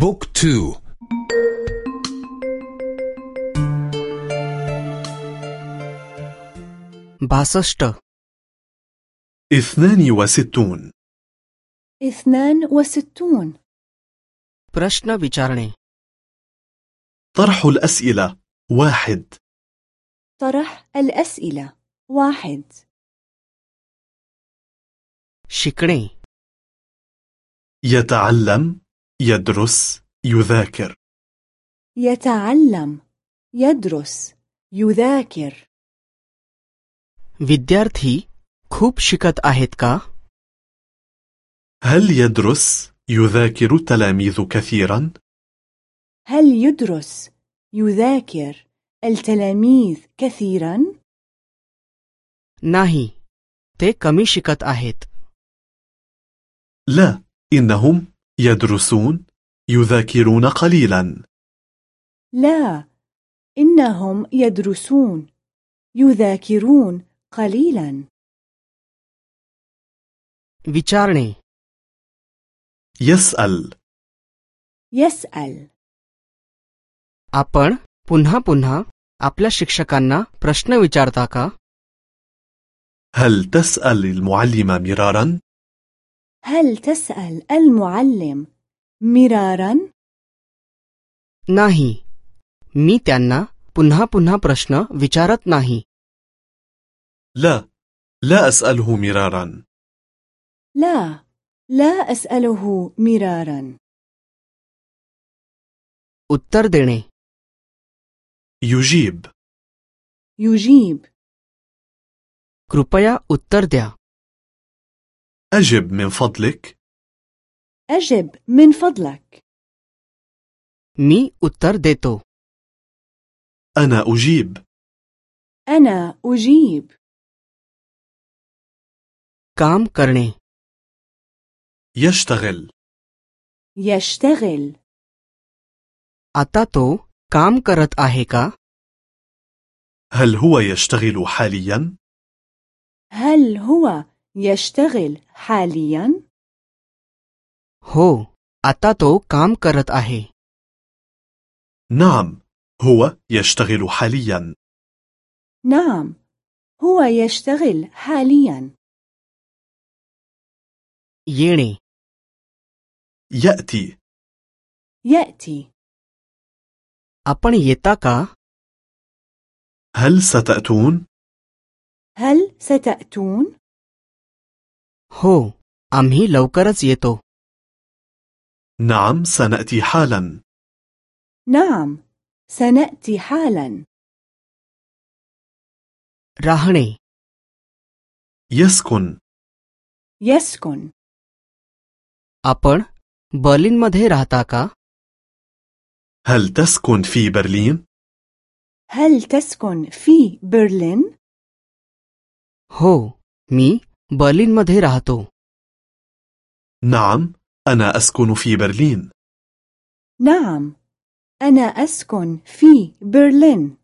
Book two. बासष्ट. اثنان وستون. اثنان وستون. प्रश्न विचारणे طرح الأسئلة. واحد. طرح الأسئلة. واحد. شكري يتعلم. يدرس يذاكر يتعلم يدرس يذاكر विद्यार्थी खूप शिकत आहेत का هل يدرس يذاكر التلاميذ كثيرا؟ هل يدرس يذاكر التلاميذ كثيرا؟ नाही ते कमी शिकत आहेत لا إنهم يدرسون يذاكرون قليلا لا إنهم يدرسون يذاكرون قليلا विचारणे يسأل يسأل आपण पुन्हा पुन्हा आपल्या शिक्षकांना प्रश्न विचारता का هل تسأل المعلم مرارا؟ هل تسأل المعلم مرارا؟ नाही मी त्यांना पुन्हा पुन्हा प्रश्न विचारत नाही لا لا أسأله مرارا لا لا أسأله مرارا उत्तर देणे يجيب يجيب कृपया उत्तर द्या أجب من فضلك أجب من فضلك मी उत्तर देतो أنا أجيب أنا أجيب काम करणे يشتغل يشتغل आता तो काम करत आहे का هل هو يشتغل حاليا؟ هل هو يشتغل حاليا؟ हो आता तो काम करत आहे نعم هو يشتغل حاليا نعم هو يشتغل حاليا येणे يأتي يأتي आपण येता का هل ستأتون؟ هل ستأتون؟ हो आम्ही लवकरच येतो نعم سنأتي حالا نعم سنأتي حالا राहणे يسكن يسكن आपण बर्लिनमध्ये राहता का هل تسكن في برلين؟ هل تسكن في برلين؟ हो मी बर्लिनमध्ये राहतो نعم أنا أسكن في برلين نعم أنا أسكن في برلين